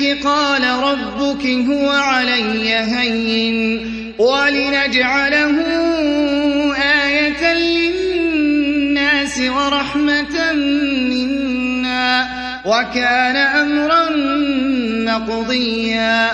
ذلك قال ربك هو علي هين ولنجعله آية للناس ورحمة منا وكان أمرا مقضيا.